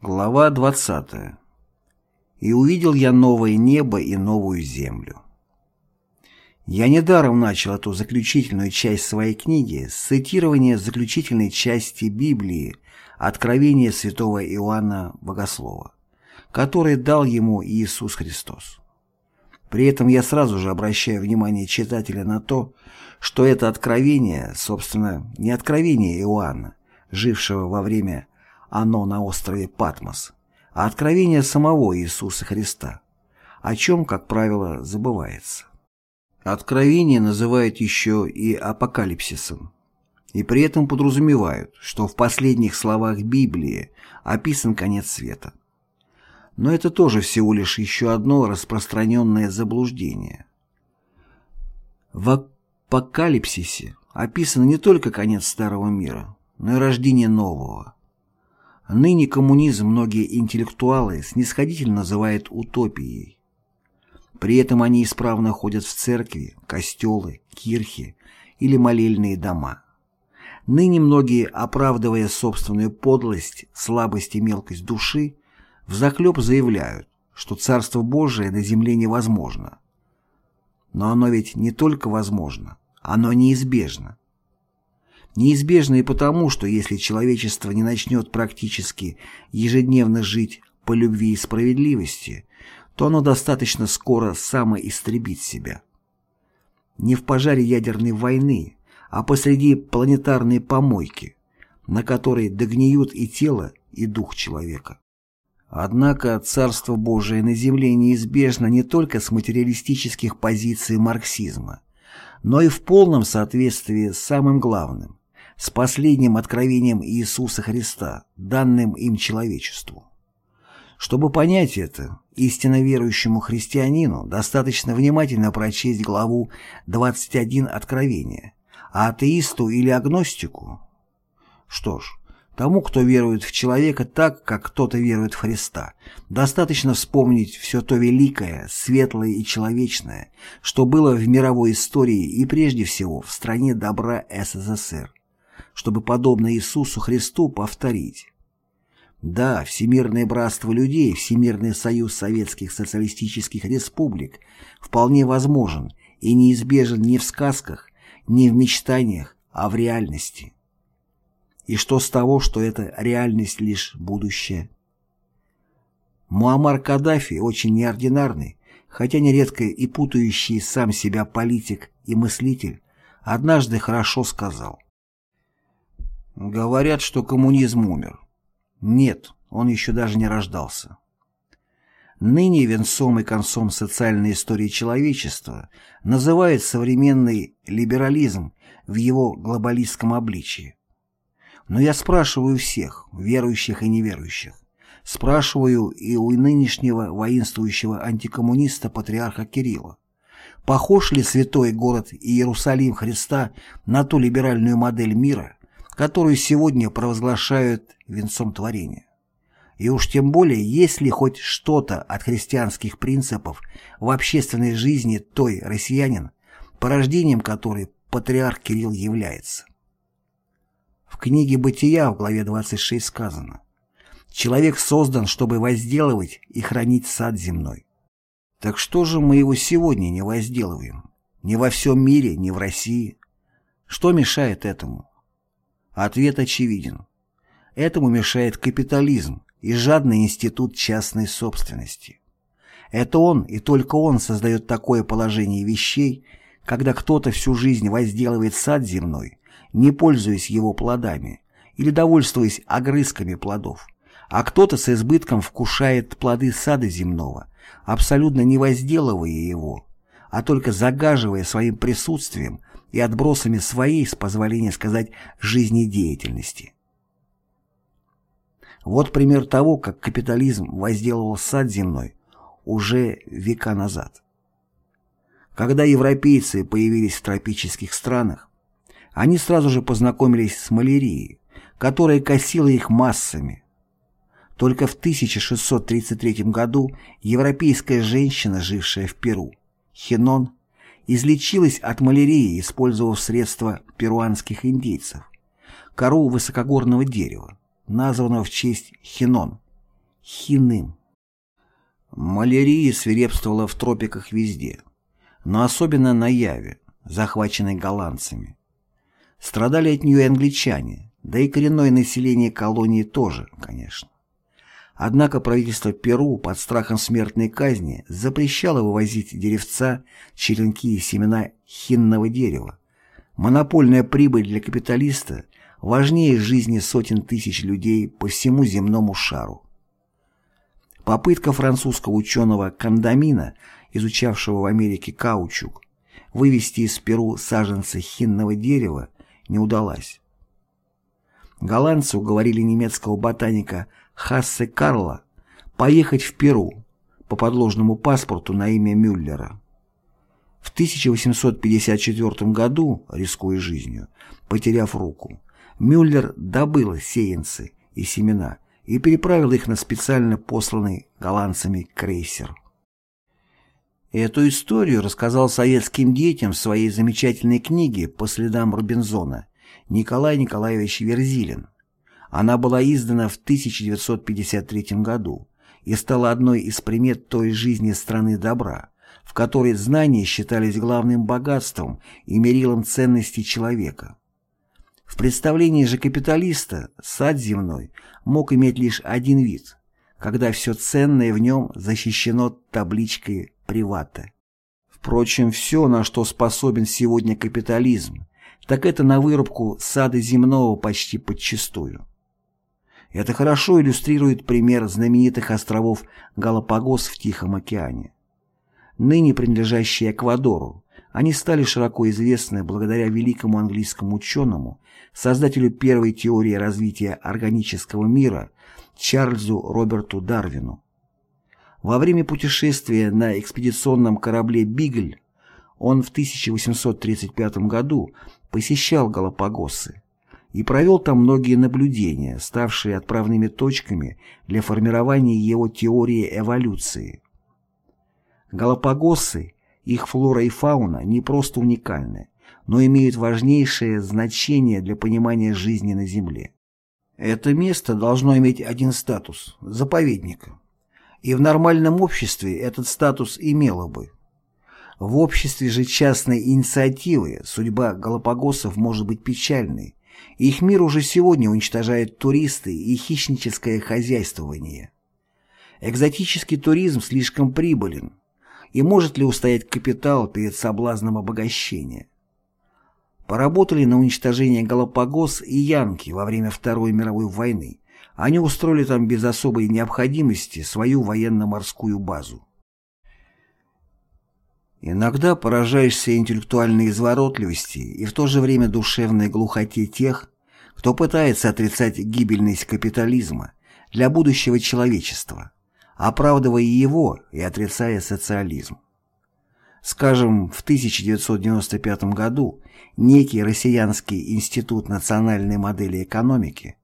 Глава 20. «И увидел я новое небо и новую землю». Я недаром начал эту заключительную часть своей книги с цитирования заключительной части Библии «Откровение святого Иоанна Богослова», которое дал ему Иисус Христос. При этом я сразу же обращаю внимание читателя на то, что это откровение, собственно, не откровение Иоанна, жившего во время оно на острове Патмос, а откровение самого Иисуса Христа, о чем, как правило, забывается. Откровение называют еще и апокалипсисом, и при этом подразумевают, что в последних словах Библии описан конец света. Но это тоже всего лишь еще одно распространенное заблуждение. В апокалипсисе описан не только конец старого мира, но и рождение нового – Ныне коммунизм многие интеллектуалы снисходительно называют утопией. При этом они исправно ходят в церкви, костелы, кирхи или молельные дома. Ныне многие, оправдывая собственную подлость, слабость и мелкость души, взахлеб заявляют, что Царство Божие на земле невозможно. Но оно ведь не только возможно, оно неизбежно. Неизбежно и потому, что если человечество не начнет практически ежедневно жить по любви и справедливости, то оно достаточно скоро самоистребит себя. Не в пожаре ядерной войны, а посреди планетарной помойки, на которой догниют и тело, и дух человека. Однако Царство Божие на Земле неизбежно не только с материалистических позиций марксизма, но и в полном соответствии с самым главным с последним откровением Иисуса Христа, данным им человечеству. Чтобы понять это, истинно верующему христианину достаточно внимательно прочесть главу 21 Откровения, а атеисту или агностику? Что ж, тому, кто верует в человека так, как кто-то верует в Христа, достаточно вспомнить все то великое, светлое и человечное, что было в мировой истории и прежде всего в стране добра СССР чтобы, подобно Иисусу Христу, повторить. Да, Всемирное братство людей, Всемирный союз советских социалистических республик вполне возможен и неизбежен не в сказках, не в мечтаниях, а в реальности. И что с того, что эта реальность лишь будущее? Муаммар Каддафи очень неординарный, хотя нередко и путающий сам себя политик и мыслитель, однажды хорошо сказал – Говорят, что коммунизм умер. Нет, он еще даже не рождался. Ныне венцом и концом социальной истории человечества называют современный либерализм в его глобалистском обличии. Но я спрашиваю всех, верующих и неверующих, спрашиваю и у нынешнего воинствующего антикоммуниста патриарха Кирилла, похож ли святой город Иерусалим Христа на ту либеральную модель мира, которую сегодня провозглашают венцом творения. И уж тем более, есть ли хоть что-то от христианских принципов в общественной жизни той россиянин, порождением которой патриарх Кирилл является. В книге «Бытия» в главе 26 сказано «Человек создан, чтобы возделывать и хранить сад земной». Так что же мы его сегодня не возделываем? Не во всем мире, не в России. Что мешает этому? Ответ очевиден. Этому мешает капитализм и жадный институт частной собственности. Это он и только он создает такое положение вещей, когда кто-то всю жизнь возделывает сад земной, не пользуясь его плодами или довольствуясь огрызками плодов, а кто-то с избытком вкушает плоды сада земного, абсолютно не возделывая его, а только загаживая своим присутствием и отбросами своей, с позволения сказать, жизнедеятельности. Вот пример того, как капитализм возделывал сад земной уже века назад. Когда европейцы появились в тропических странах, они сразу же познакомились с малярией, которая косила их массами. Только в 1633 году европейская женщина, жившая в Перу, Хенон, излечилась от малярии, использовав средства перуанских индейцев, кору высокогорного дерева, названного в честь хинон, хиным. Малярия свирепствовала в тропиках везде, но особенно на Яве, захваченной голландцами. Страдали от нее и англичане, да и коренное население колонии тоже, конечно. Однако правительство Перу под страхом смертной казни запрещало вывозить деревца, черенки и семена хинного дерева. Монопольная прибыль для капиталиста важнее жизни сотен тысяч людей по всему земному шару. Попытка французского ученого Кандамина, изучавшего в Америке каучук, вывести из Перу саженцы хинного дерева не удалась. Голландцы уговорили немецкого ботаника Хассе Карла поехать в Перу по подложному паспорту на имя Мюллера. В 1854 году, рискуя жизнью, потеряв руку, Мюллер добыл сеянцы и семена и переправил их на специально посланный голландцами крейсер. Эту историю рассказал советским детям в своей замечательной книге «По следам Робинзона» Николай Николаевич Верзилин. Она была издана в 1953 году и стала одной из примет той жизни страны добра, в которой знания считались главным богатством и мерилом ценностей человека. В представлении же капиталиста сад земной мог иметь лишь один вид, когда все ценное в нем защищено табличкой «Привата». Впрочем, все, на что способен сегодня капитализм, так это на вырубку сада земного почти подчистую. Это хорошо иллюстрирует пример знаменитых островов Галапагос в Тихом океане. Ныне принадлежащие Эквадору, они стали широко известны благодаря великому английскому ученому, создателю первой теории развития органического мира Чарльзу Роберту Дарвину. Во время путешествия на экспедиционном корабле «Бигль» он в 1835 году посещал Галапагосы и провел там многие наблюдения, ставшие отправными точками для формирования его теории эволюции. Галапагосы, их флора и фауна не просто уникальны, но имеют важнейшее значение для понимания жизни на Земле. Это место должно иметь один статус – заповедника. И в нормальном обществе этот статус имело бы. В обществе же частной инициативы судьба Галапагосов может быть печальной. Их мир уже сегодня уничтожает туристы и хищническое хозяйствование. Экзотический туризм слишком прибылен. И может ли устоять капитал перед соблазном обогащения? Поработали на уничтожение Галапагос и Янки во время Второй мировой войны. Они устроили там без особой необходимости свою военно-морскую базу. Иногда поражаешься интеллектуальной изворотливости и в то же время душевной глухоте тех, кто пытается отрицать гибельность капитализма для будущего человечества, оправдывая его и отрицая социализм. Скажем, в 1995 году некий Россиянский институт национальной модели экономики,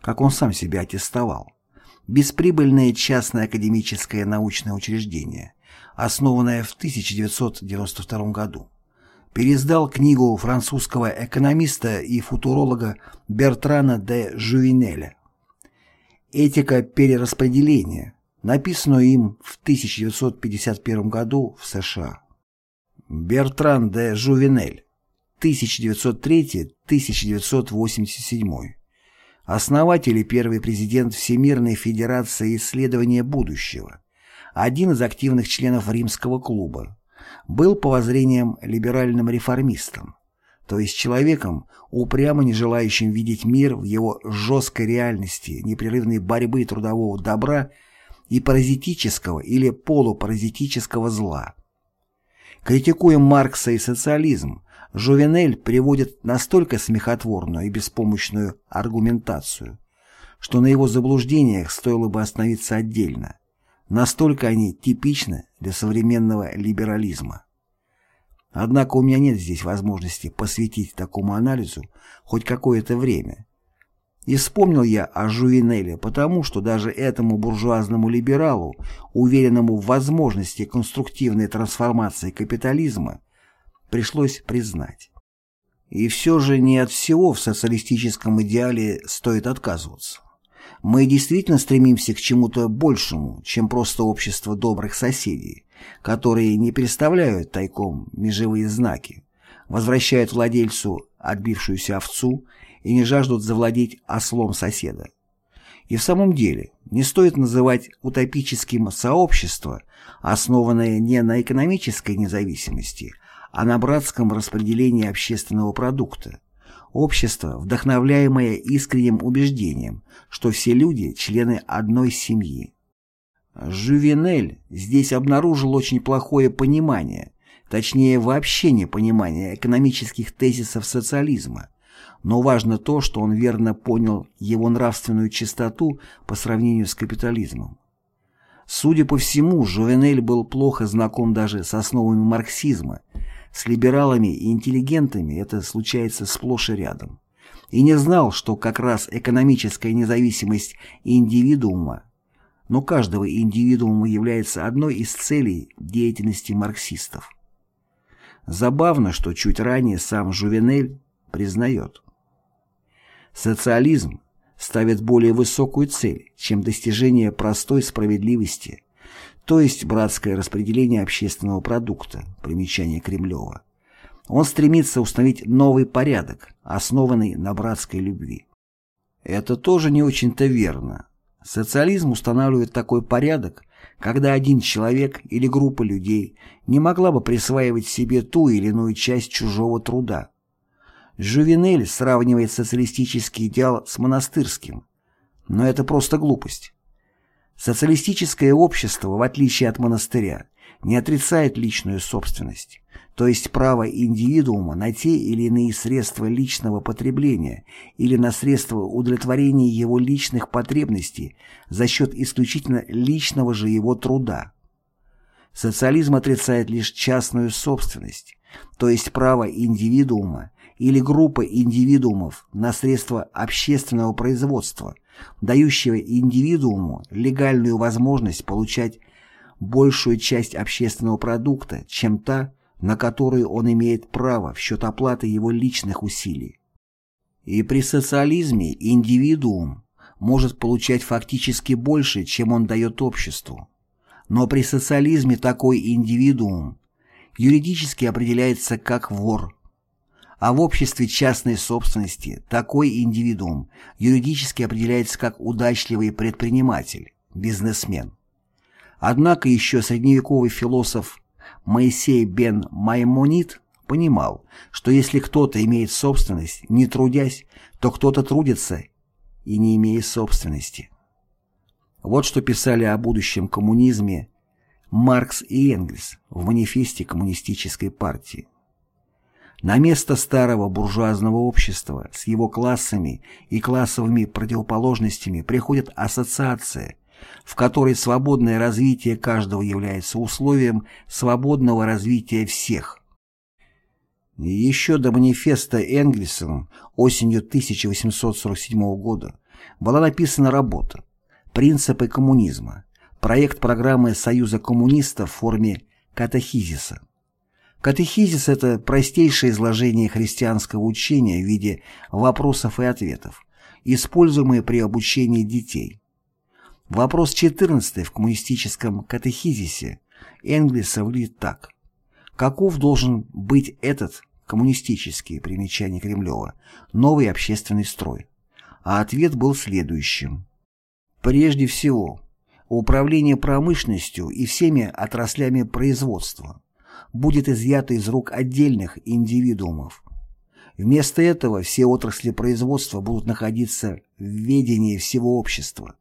как он сам себя аттестовал, бесприбыльное частное академическое научное учреждение – основанная в 1992 году, переиздал книгу французского экономиста и футуролога Бертрана де Жуинеля «Этика перераспределения», написанную им в 1951 году в США. Бертран де Жувенель, 1903-1987, основатель и первый президент Всемирной Федерации исследования будущего, один из активных членов римского клуба, был по воззрениям либеральным реформистом, то есть человеком, упрямо не желающим видеть мир в его жесткой реальности непрерывной борьбы трудового добра и паразитического или полупаразитического зла. Критикуя Маркса и социализм, Жувенель приводит настолько смехотворную и беспомощную аргументацию, что на его заблуждениях стоило бы остановиться отдельно. Настолько они типичны для современного либерализма. Однако у меня нет здесь возможности посвятить такому анализу хоть какое-то время. И вспомнил я о Жуинеле, потому что даже этому буржуазному либералу, уверенному в возможности конструктивной трансформации капитализма, пришлось признать. И все же не от всего в социалистическом идеале стоит отказываться. Мы действительно стремимся к чему-то большему, чем просто общество добрых соседей, которые не представляют тайком межевые знаки, возвращают владельцу отбившуюся овцу и не жаждут завладеть ослом соседа. И в самом деле, не стоит называть утопическим сообщество, основанное не на экономической независимости, а на братском распределении общественного продукта. Общество, вдохновляемое искренним убеждением, что все люди – члены одной семьи. Жювенель здесь обнаружил очень плохое понимание, точнее вообще непонимание экономических тезисов социализма, но важно то, что он верно понял его нравственную чистоту по сравнению с капитализмом. Судя по всему, Жувенель был плохо знаком даже с основами марксизма, с либералами и интеллигентами это случается сплошь и рядом, и не знал, что как раз экономическая независимость индивидуума, но каждого индивидуума является одной из целей деятельности марксистов. Забавно, что чуть ранее сам Жувенель признает. Социализм ставит более высокую цель, чем достижение простой справедливости, то есть братское распределение общественного продукта, примечание Кремлева. Он стремится установить новый порядок, основанный на братской любви. Это тоже не очень-то верно. Социализм устанавливает такой порядок, когда один человек или группа людей не могла бы присваивать себе ту или иную часть чужого труда, Жувенель сравнивает социалистический идеал с монастырским. Но это просто глупость. Социалистическое общество, в отличие от монастыря, не отрицает личную собственность, то есть право индивидуума на те или иные средства личного потребления или на средства удовлетворения его личных потребностей за счет исключительно личного же его труда. Социализм отрицает лишь частную собственность, то есть право индивидуума или группы индивидуумов на средства общественного производства, дающего индивидууму легальную возможность получать большую часть общественного продукта, чем та, на которую он имеет право в счет оплаты его личных усилий. И при социализме индивидуум может получать фактически больше, чем он дает обществу. Но при социализме такой индивидуум юридически определяется как вор, а в обществе частной собственности такой индивидуум юридически определяется как удачливый предприниматель, бизнесмен. Однако еще средневековый философ Моисей бен Маймонид понимал, что если кто-то имеет собственность, не трудясь, то кто-то трудится и не имея собственности. Вот что писали о будущем коммунизме Маркс и Энгельс в манифесте Коммунистической партии. На место старого буржуазного общества с его классами и классовыми противоположностями приходит ассоциация, в которой свободное развитие каждого является условием свободного развития всех. Еще до манифеста Энгельсом осенью 1847 года была написана работа «Принципы коммунизма», проект программы Союза коммунистов в форме катехизиса. Катехизис – это простейшее изложение христианского учения в виде вопросов и ответов, используемые при обучении детей. Вопрос 14 в коммунистическом катехизисе Энгельса выглядит так. Каков должен быть этот, коммунистический, примечание Кремлева, новый общественный строй? А ответ был следующим. Прежде всего, управление промышленностью и всеми отраслями производства – будет изъято из рук отдельных индивидуумов. Вместо этого все отрасли производства будут находиться в ведении всего общества,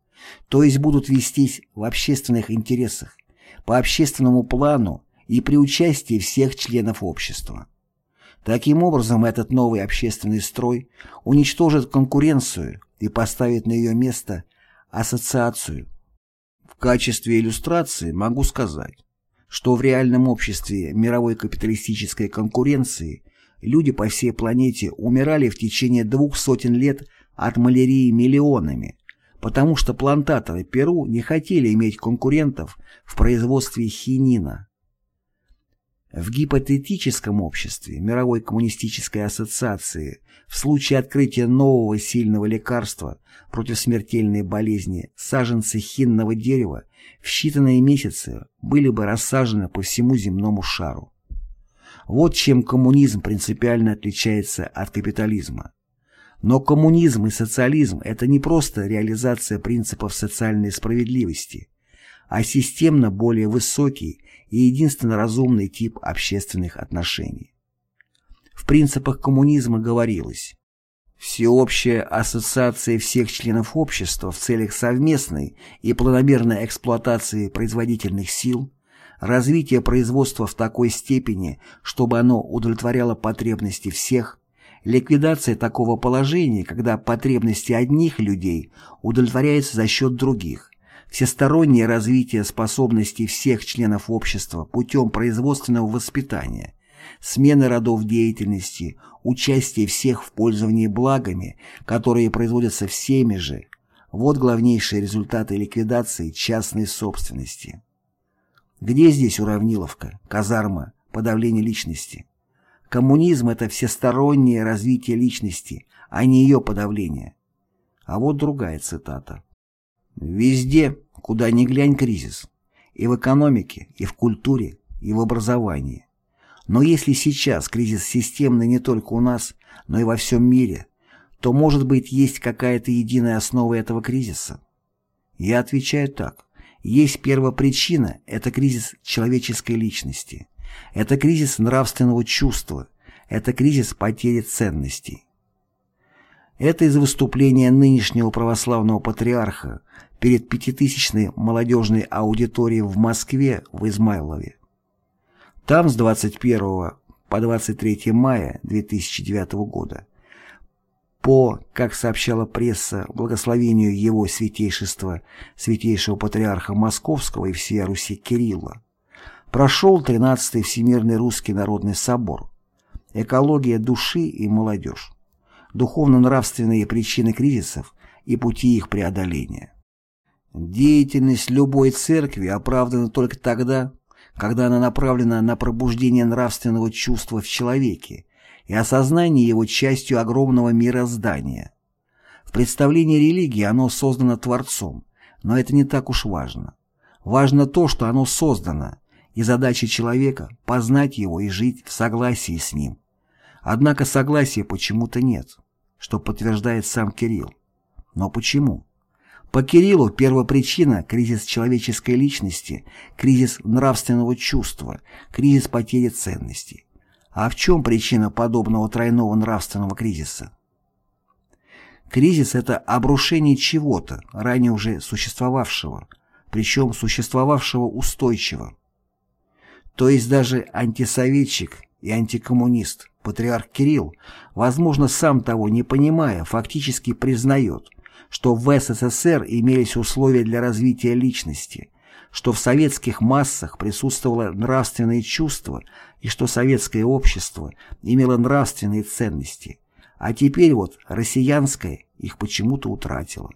то есть будут вестись в общественных интересах, по общественному плану и при участии всех членов общества. Таким образом, этот новый общественный строй уничтожит конкуренцию и поставит на ее место ассоциацию. В качестве иллюстрации могу сказать, что в реальном обществе мировой капиталистической конкуренции люди по всей планете умирали в течение двух сотен лет от малярии миллионами, потому что плантаторы Перу не хотели иметь конкурентов в производстве хинина. В гипотетическом обществе Мировой коммунистической ассоциации в случае открытия нового сильного лекарства против смертельной болезни саженцы хинного дерева в считанные месяцы были бы рассажены по всему земному шару. Вот чем коммунизм принципиально отличается от капитализма. Но коммунизм и социализм – это не просто реализация принципов социальной справедливости, а системно более высокий и единственно разумный тип общественных отношений. В принципах коммунизма говорилось Всеобщая ассоциация всех членов общества в целях совместной и планомерной эксплуатации производительных сил, развития производства в такой степени, чтобы оно удовлетворяло потребности всех, ликвидация такого положения, когда потребности одних людей удовлетворяются за счет других, всестороннее развитие способностей всех членов общества путем производственного воспитания, смены родов деятельности, участие всех в пользовании благами, которые производятся всеми же, вот главнейшие результаты ликвидации частной собственности. Где здесь уравниловка, казарма, подавление личности? Коммунизм – это всестороннее развитие личности, а не ее подавление. А вот другая цитата. Везде, куда ни глянь, кризис. И в экономике, и в культуре, и в образовании. Но если сейчас кризис системный не только у нас, но и во всем мире, то, может быть, есть какая-то единая основа этого кризиса? Я отвечаю так. Есть первопричина – это кризис человеческой личности. Это кризис нравственного чувства. Это кризис потери ценностей. Это из выступления нынешнего православного патриарха перед пятитысячной молодежной аудиторией в Москве в Измайлове. Там с 21 по 23 мая 2009 года по, как сообщала пресса, благословению его святейшества, святейшего патриарха Московского и всея Руси Кирилла, прошел 13-й Всемирный Русский Народный Собор «Экология души и молодежь. Духовно-нравственные причины кризисов и пути их преодоления». Деятельность любой церкви оправдана только тогда, когда она направлена на пробуждение нравственного чувства в человеке и осознание его частью огромного мироздания. В представлении религии оно создано Творцом, но это не так уж важно. Важно то, что оно создано, и задача человека – познать его и жить в согласии с ним. Однако согласия почему-то нет, что подтверждает сам Кирилл. Но почему? По Кириллу первопричина – кризис человеческой личности, кризис нравственного чувства, кризис потери ценностей. А в чем причина подобного тройного нравственного кризиса? Кризис – это обрушение чего-то, ранее уже существовавшего, причем существовавшего устойчиво. То есть даже антисоветчик и антикоммунист, патриарх Кирилл, возможно, сам того не понимая, фактически признает – что в СССР имелись условия для развития личности, что в советских массах присутствовало нравственное чувство и что советское общество имело нравственные ценности, а теперь вот россиянское их почему-то утратило.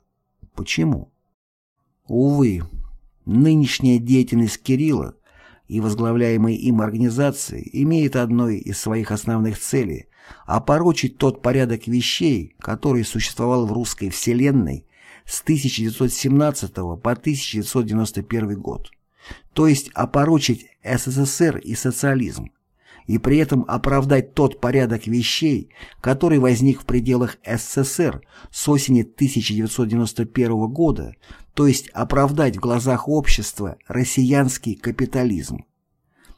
Почему? Увы, нынешняя деятельность Кирилла и возглавляемой им организации имеет одной из своих основных целей опорочить тот порядок вещей, который существовал в русской вселенной с 1917 по 1991 год, то есть опорочить СССР и социализм, и при этом оправдать тот порядок вещей, который возник в пределах СССР с осени 1991 года, то есть оправдать в глазах общества россиянский капитализм,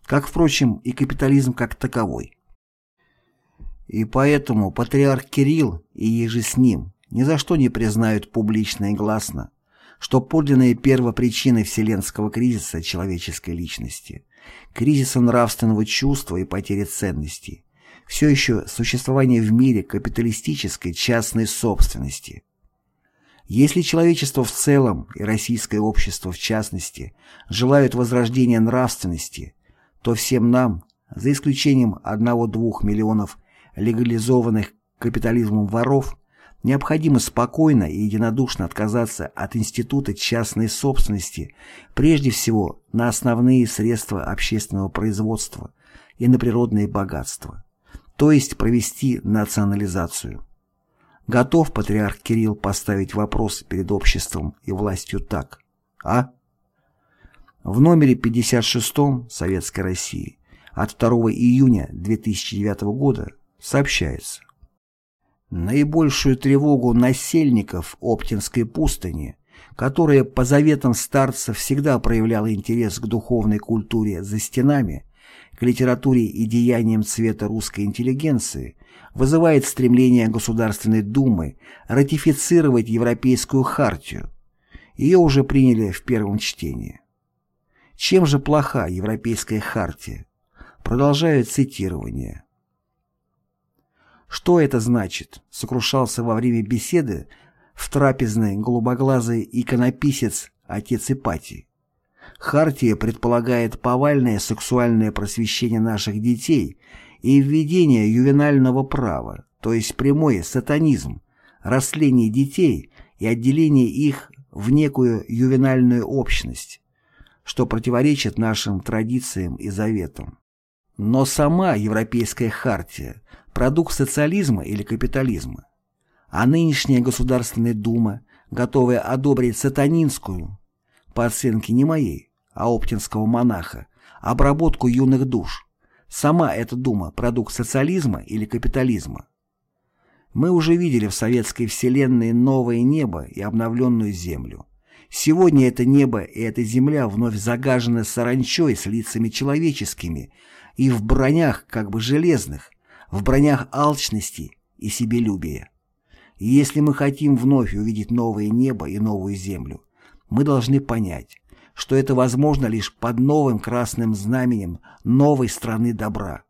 как, впрочем, и капитализм как таковой. И поэтому патриарх Кирилл и еже с ним ни за что не признают публично и гласно, что подлинные первопричины вселенского кризиса человеческой личности, кризиса нравственного чувства и потери ценностей, все еще существование в мире капиталистической частной собственности. Если человечество в целом и российское общество в частности желают возрождения нравственности, то всем нам, за исключением одного-двух миллионов легализованных капитализмом воров, необходимо спокойно и единодушно отказаться от института частной собственности прежде всего на основные средства общественного производства и на природные богатства, то есть провести национализацию. Готов патриарх Кирилл поставить вопрос перед обществом и властью так, а? В номере 56 Советской России от 2 июня 2009 года сообщается. Наибольшую тревогу насельников Оптинской пустыни, которая по заветам старцев всегда проявляла интерес к духовной культуре за стенами, к литературе и деяниям цвета русской интеллигенции, вызывает стремление Государственной Думы ратифицировать Европейскую хартию. Ее уже приняли в первом чтении. Чем же плоха Европейская хартия? Продолжаю цитирование. Что это значит? Сокрушался во время беседы в трапезной голубоглазый иконописец отец Ипатий. Хартия предполагает повальное сексуальное просвещение наших детей и введение ювенального права, то есть прямой сатанизм, растление детей и отделение их в некую ювенальную общность что противоречит нашим традициям и заветам. Но сама Европейская хартия – продукт социализма или капитализма. А нынешняя Государственная Дума, готовая одобрить сатанинскую, по оценке не моей, а оптинского монаха, обработку юных душ, сама эта Дума – продукт социализма или капитализма. Мы уже видели в советской вселенной новое небо и обновленную землю. Сегодня это небо и эта земля вновь загажены саранчой с лицами человеческими и в бронях как бы железных, в бронях алчности и себелюбия. И если мы хотим вновь увидеть новое небо и новую землю, мы должны понять, что это возможно лишь под новым красным знаменем новой страны добра.